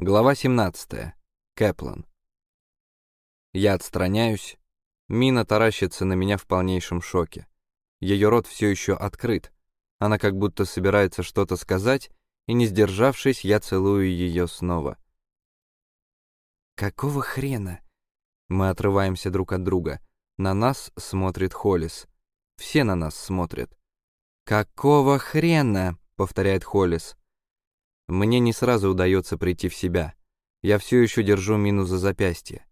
Глава 17. Кэплан. Я отстраняюсь. Мина таращится на меня в полнейшем шоке. Ее рот все еще открыт. Она как будто собирается что-то сказать, и, не сдержавшись, я целую ее снова. «Какого хрена?» Мы отрываемся друг от друга. На нас смотрит Холлис. Все на нас смотрят. «Какого хрена?» — повторяет Холлис. Мне не сразу удается прийти в себя. Я все еще держу Мину за запястье.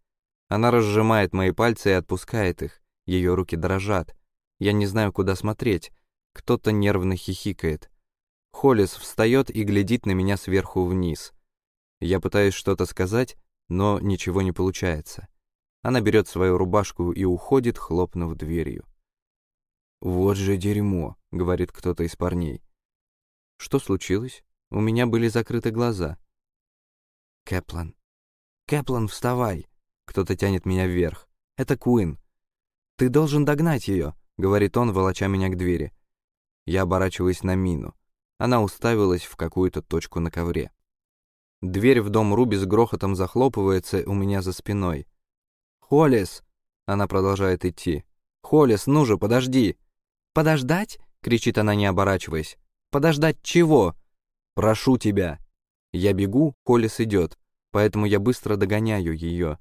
Она разжимает мои пальцы и отпускает их. Ее руки дрожат. Я не знаю, куда смотреть. Кто-то нервно хихикает. Холлис встает и глядит на меня сверху вниз. Я пытаюсь что-то сказать, но ничего не получается. Она берет свою рубашку и уходит, хлопнув дверью. «Вот же дерьмо», — говорит кто-то из парней. «Что случилось?» У меня были закрыты глаза. Кэплан. Кэплан, вставай. Кто-то тянет меня вверх. Это Куин. Ты должен догнать ее, говорит он, волоча меня к двери. Я оборачиваюсь на Мину. Она уставилась в какую-то точку на ковре. Дверь в дом Руби с грохотом захлопывается у меня за спиной. «Холлис!» — она продолжает идти. «Холлис, ну же, подожди!» «Подождать?» — кричит она, не оборачиваясь. «Подождать чего?» «Прошу тебя!» Я бегу, Колес идет, поэтому я быстро догоняю ее.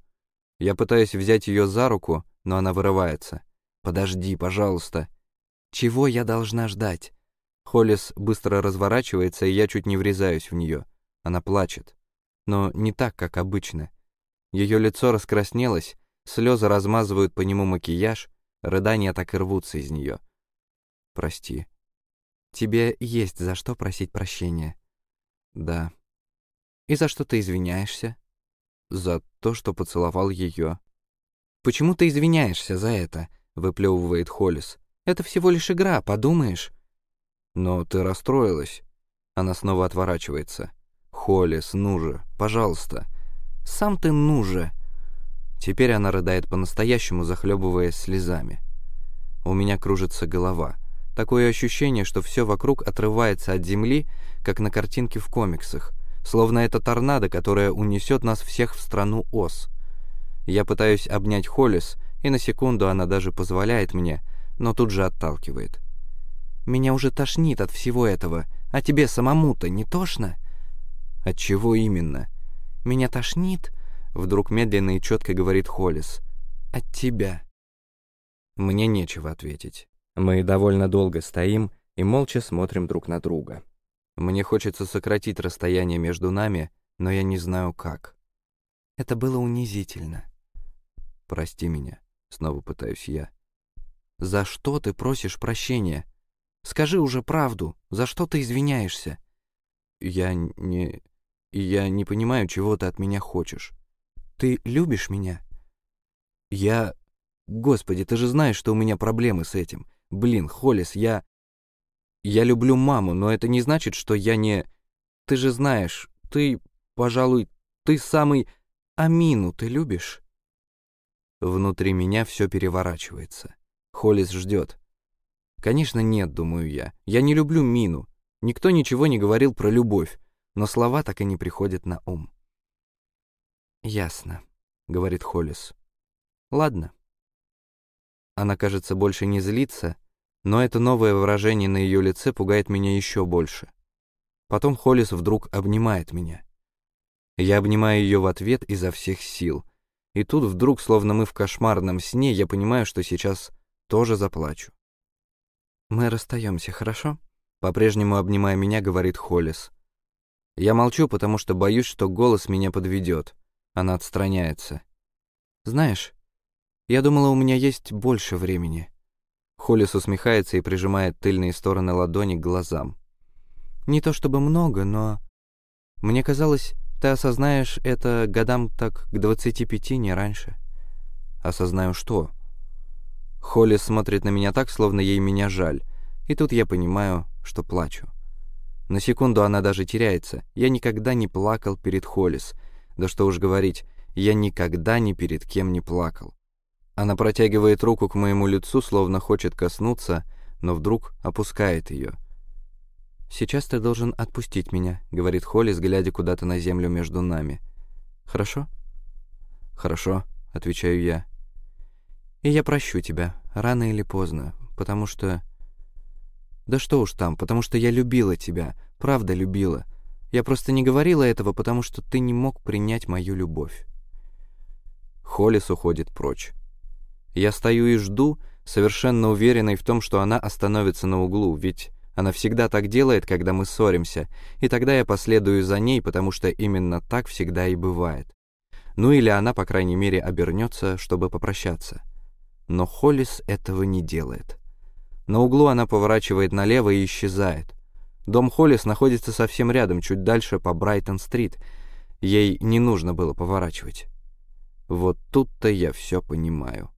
Я пытаюсь взять ее за руку, но она вырывается. «Подожди, пожалуйста!» «Чего я должна ждать?» Холлис быстро разворачивается, и я чуть не врезаюсь в нее. Она плачет. Но не так, как обычно. Ее лицо раскраснелось, слезы размазывают по нему макияж, рыдания так и рвутся из нее. «Прости». «Тебе есть за что просить прощения», да. И за что ты извиняешься? За то, что поцеловал ее. Почему ты извиняешься за это? Выплевывает Холлис. Это всего лишь игра, подумаешь. Но ты расстроилась. Она снова отворачивается. Холлис, ну же, пожалуйста. Сам ты ну же. Теперь она рыдает по-настоящему, захлебываясь слезами. У меня кружится голова. Такое ощущение, что все вокруг отрывается от земли, как на картинке в комиксах, словно это торнадо, которое унесет нас всех в страну Оз. Я пытаюсь обнять Холлис, и на секунду она даже позволяет мне, но тут же отталкивает. «Меня уже тошнит от всего этого, а тебе самому-то не тошно?» «От чего именно?» «Меня тошнит?» — вдруг медленно и четко говорит Холлис. «От тебя». Мне нечего ответить. Мы довольно долго стоим и молча смотрим друг на друга. Мне хочется сократить расстояние между нами, но я не знаю как. Это было унизительно. Прости меня, снова пытаюсь я. За что ты просишь прощения? Скажи уже правду, за что ты извиняешься? Я не... Я не понимаю, чего ты от меня хочешь. Ты любишь меня? Я... Господи, ты же знаешь, что у меня проблемы с этим. Блин, Холлис, я... Я люблю маму, но это не значит, что я не... Ты же знаешь, ты, пожалуй, ты самый... Амину ты любишь? Внутри меня все переворачивается. Холлис ждет. Конечно, нет, думаю я. Я не люблю Мину. Никто ничего не говорил про любовь, но слова так и не приходят на ум. «Ясно», — говорит Холлис. «Ладно». Она, кажется, больше не злится, но это новое выражение на ее лице пугает меня еще больше. Потом Холлис вдруг обнимает меня. Я обнимаю ее в ответ изо всех сил. И тут вдруг, словно мы в кошмарном сне, я понимаю, что сейчас тоже заплачу. «Мы расстаемся, хорошо?» По-прежнему обнимая меня, говорит Холлис. Я молчу, потому что боюсь, что голос меня подведет. Она отстраняется. «Знаешь, я думала, у меня есть больше времени». Холлис усмехается и прижимает тыльные стороны ладони к глазам. «Не то чтобы много, но... Мне казалось, ты осознаешь это годам так к двадцати пяти, не раньше». «Осознаю что?» Холлис смотрит на меня так, словно ей меня жаль, и тут я понимаю, что плачу. На секунду она даже теряется. Я никогда не плакал перед Холлис. Да что уж говорить, я никогда ни перед кем не плакал. Она протягивает руку к моему лицу, словно хочет коснуться, но вдруг опускает ее. «Сейчас ты должен отпустить меня», — говорит Холлис, глядя куда-то на землю между нами. «Хорошо?» «Хорошо», — отвечаю я. «И я прощу тебя, рано или поздно, потому что...» «Да что уж там, потому что я любила тебя, правда любила. Я просто не говорила этого, потому что ты не мог принять мою любовь». Холлис уходит прочь. Я стою и жду, совершенно уверенный в том, что она остановится на углу, ведь она всегда так делает, когда мы ссоримся, и тогда я последую за ней, потому что именно так всегда и бывает. Ну или она, по крайней мере, обернется, чтобы попрощаться. Но Холлис этого не делает. На углу она поворачивает налево и исчезает. Дом Холлис находится совсем рядом, чуть дальше по Брайтон-стрит. Ей не нужно было поворачивать. Вот тут-то я все понимаю.